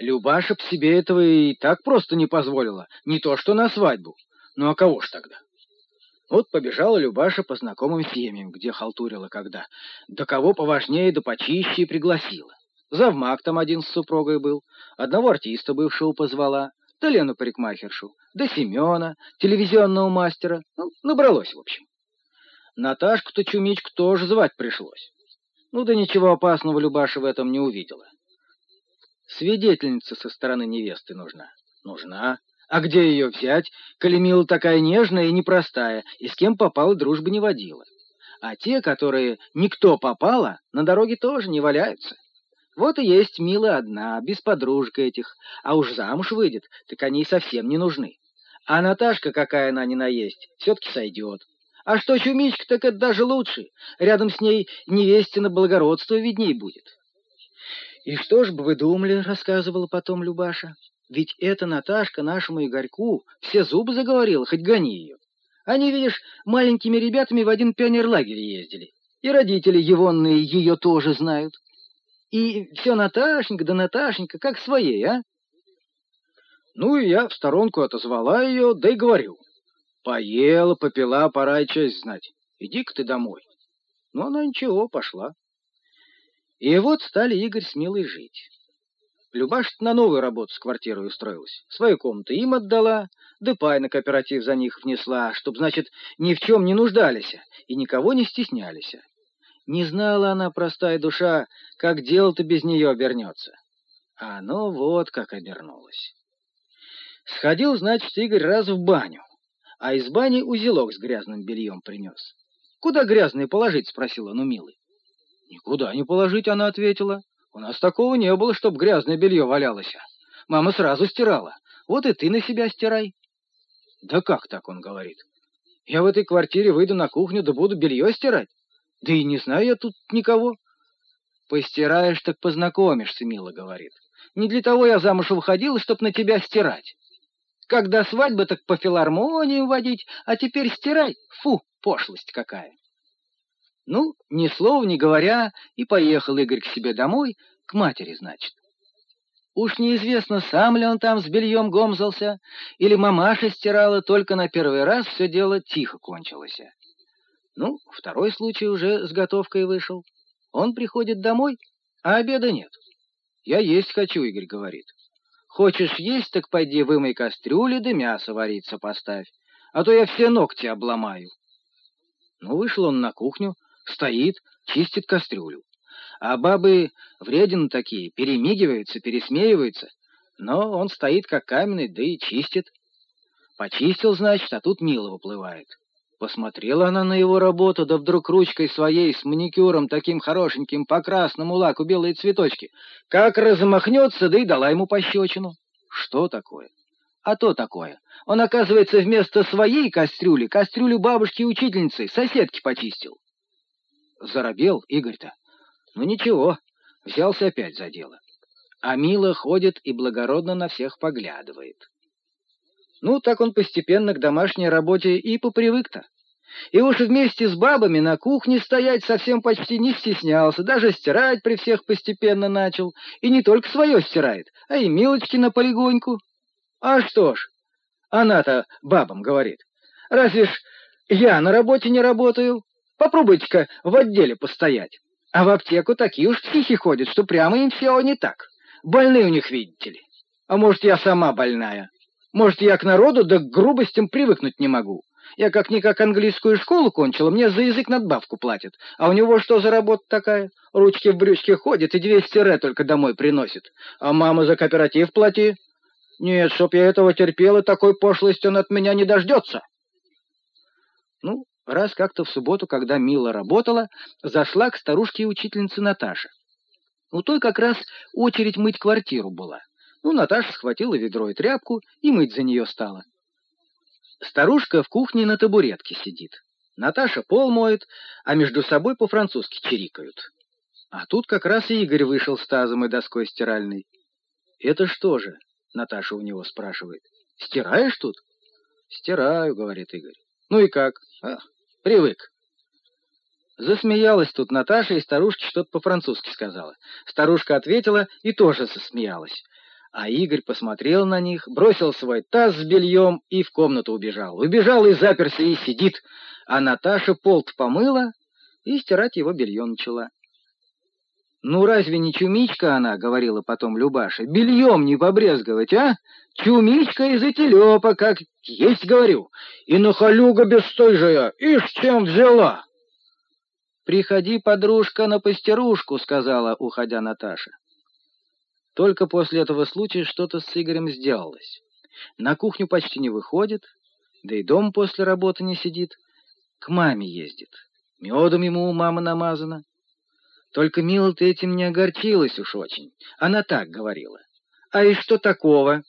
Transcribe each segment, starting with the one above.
Любаша б себе этого и так просто не позволила, не то что на свадьбу. Ну а кого ж тогда? Вот побежала Любаша по знакомым семьям, где халтурила когда. Да кого поважнее да почище пригласила. Завмак там один с супругой был, одного артиста бывшего позвала, да Лену парикмахершу, да Семена, телевизионного мастера. Ну, набралось, в общем. Наташку-то Чумичку тоже звать пришлось. Ну да ничего опасного Любаша в этом не увидела. Свидетельница со стороны невесты нужна. Нужна. А где ее взять? Калемила такая нежная и непростая, и с кем попала дружбы не водила. А те, которые никто попала, на дороге тоже не валяются. Вот и есть Мила одна, без подружка этих, а уж замуж выйдет, так они совсем не нужны. А Наташка, какая она ни наесть, все-таки сойдет. А что Чумичка, так это даже лучше. Рядом с ней невестина благородство видней будет. «И что ж бы вы думали?» — рассказывала потом Любаша. Ведь эта Наташка нашему Игорьку все зубы заговорила, хоть гони ее. Они, видишь, маленькими ребятами в один пионерлагерь ездили. И родители егонные ее тоже знают. И все Наташенька да Наташенька, как своей, а? Ну, и я в сторонку отозвала ее, да и говорю. Поела, попила, пора и честь знать. Иди-ка ты домой. Ну, она ничего, пошла. И вот стали Игорь с Милой жить. Любаш на новую работу с квартирой устроилась. Свою комнату им отдала, да пай на кооператив за них внесла, чтоб, значит, ни в чем не нуждались и никого не стеснялись. Не знала она, простая душа, как дело-то без нее обернется. А оно вот как обернулось. Сходил, значит, Игорь раз в баню, а из бани узелок с грязным бельем принес. «Куда грязное положить?» — спросил он у Милы. «Никуда не положить», — она ответила. У нас такого не было, чтоб грязное белье валялось. Мама сразу стирала. Вот и ты на себя стирай. Да как так, он говорит. Я в этой квартире выйду на кухню, да буду белье стирать. Да и не знаю я тут никого. Постираешь, так познакомишься, мило говорит. Не для того я замуж выходила, чтоб на тебя стирать. Когда свадьба, так по филармониям водить, а теперь стирай. Фу, пошлость какая. Ну, ни слова не говоря, и поехал Игорь к себе домой, к матери, значит. Уж неизвестно, сам ли он там с бельем гомзался, или мамаша стирала, только на первый раз все дело тихо кончилось. Ну, второй случай уже с готовкой вышел. Он приходит домой, а обеда нет. «Я есть хочу», — Игорь говорит. «Хочешь есть, так пойди вымой кастрюли, да мясо вариться поставь, а то я все ногти обломаю». Ну, вышел он на кухню, Стоит, чистит кастрюлю. А бабы вредины такие, перемигиваются, пересмеиваются. Но он стоит как каменный, да и чистит. Почистил, значит, а тут мило выплывает. Посмотрела она на его работу, да вдруг ручкой своей с маникюром таким хорошеньким по красному лаку белые цветочки, как размахнется, да и дала ему пощечину. Что такое? А то такое. Он, оказывается, вместо своей кастрюли, кастрюлю бабушки-учительницы, соседки почистил. Заробел Игорь-то. Ну ничего, взялся опять за дело. А Мила ходит и благородно на всех поглядывает. Ну, так он постепенно к домашней работе и попривык-то. И уж вместе с бабами на кухне стоять совсем почти не стеснялся, даже стирать при всех постепенно начал. И не только свое стирает, а и Милочки на полигоньку. А что ж, она-то бабам говорит, разве ж я на работе не работаю? Попробуйте-ка в отделе постоять. А в аптеку такие уж психи ходят, что прямо им все не так. Больные у них, видите ли. А может, я сама больная? Может, я к народу да к грубостям привыкнуть не могу? Я как-никак английскую школу кончила, мне за язык надбавку платят. А у него что за работа такая? Ручки в брючке ходит и 200 ре только домой приносит. А мама за кооператив плати? Нет, чтоб я этого терпела, такой пошлости он от меня не дождется. Ну, Раз как-то в субботу, когда Мила работала, зашла к старушке-учительнице Наташе. У той как раз очередь мыть квартиру была. Ну, Наташа схватила ведро и тряпку и мыть за нее стала. Старушка в кухне на табуретке сидит. Наташа пол моет, а между собой по-французски чирикают. А тут как раз и Игорь вышел с тазом и доской стиральной. «Это что же?» — Наташа у него спрашивает. «Стираешь тут?» «Стираю», — говорит Игорь. «Ну и как?» «Ах, Привык. Засмеялась тут Наташа, и старушке что-то по-французски сказала. Старушка ответила и тоже засмеялась. А Игорь посмотрел на них, бросил свой таз с бельем и в комнату убежал. Убежал и заперся, и сидит. А Наташа полт помыла и стирать его белье начала. «Ну разве не чумичка она?» — говорила потом Любаша. «Бельем не побрезговать, а? Чумичка из этилепа, как есть говорю. И нахалюга бесстойжая, ишь чем взяла!» «Приходи, подружка, на пастерушку», — сказала, уходя Наташа. Только после этого случая что-то с Игорем сделалось. На кухню почти не выходит, да и дом после работы не сидит. К маме ездит. Медом ему у мамы намазано. Только мило ты этим не огорчилась уж очень. Она так говорила. А и что такого?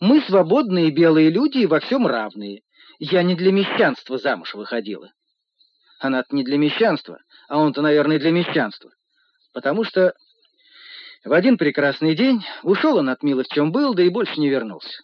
Мы свободные белые люди и во всем равные. Я не для мещанства замуж выходила. Она-то не для мещанства, а он-то, наверное, для мещанства. Потому что в один прекрасный день ушел он от Милы в чем был, да и больше не вернулся.